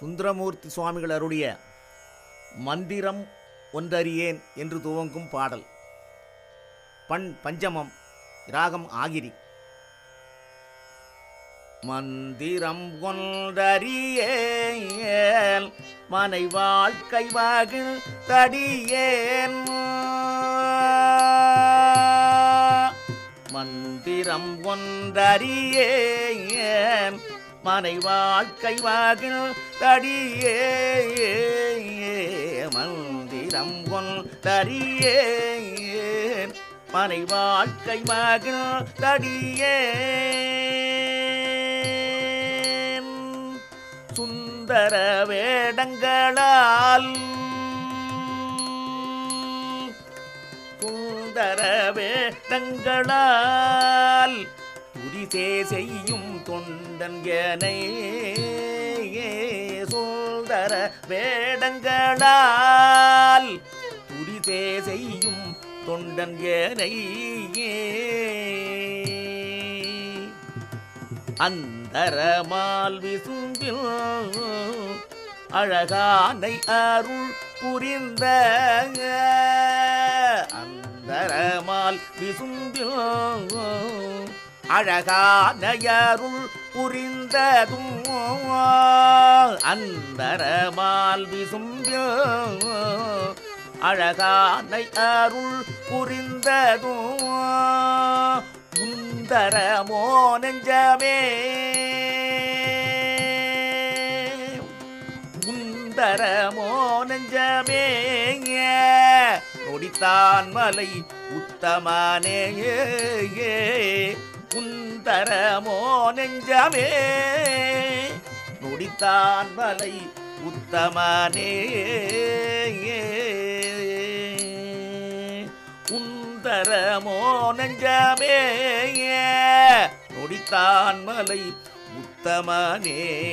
சுந்தரமூர்த்தி சுவாமிகள் அருடைய மந்திரம் ஒன்றறியேன் என்று துவங்கும் பாடல். பண் பஞ்சமம் ராகம் ஆகிரி. மந்திரம் ஒன்றறியேன் மனை வாழ்க்கை வாகில் தடியேன். மந்திரம் ஒன்றறியேன் மனை வாழ்க்கை வாகில் தடியே மந்திரம் தரியே மனை வாழ்க்கை வாகில் தடியே. சுந்தர வேடங்களால் சுந்தர வேடங்களால் துரிசே செய்யும் தொண்டன் எனை சுந்தர வேடங்களால் துரிசே செய்யும் தொண்டன் எனை அந்தரமால் விசும்பில் அழகானை அருள் புரிந்த அந்தரமால் விசும்பில் அழகானயருள் புரிந்ததும் அந்தரமால் விசும்பில் அழகானை அருள் புரிந்ததும் உந்தரமோ நெஞ்சமே. உந்தரமோ நெஞ்சமே நொடித்தான் மலை உத்தமனே குந்தரமோ நெஞ்சமே. நொடித்தான் வலை உத்தமனே. குந்தரமோ நெஞ்சமே. நொடித்தான் மலை உத்தமனே.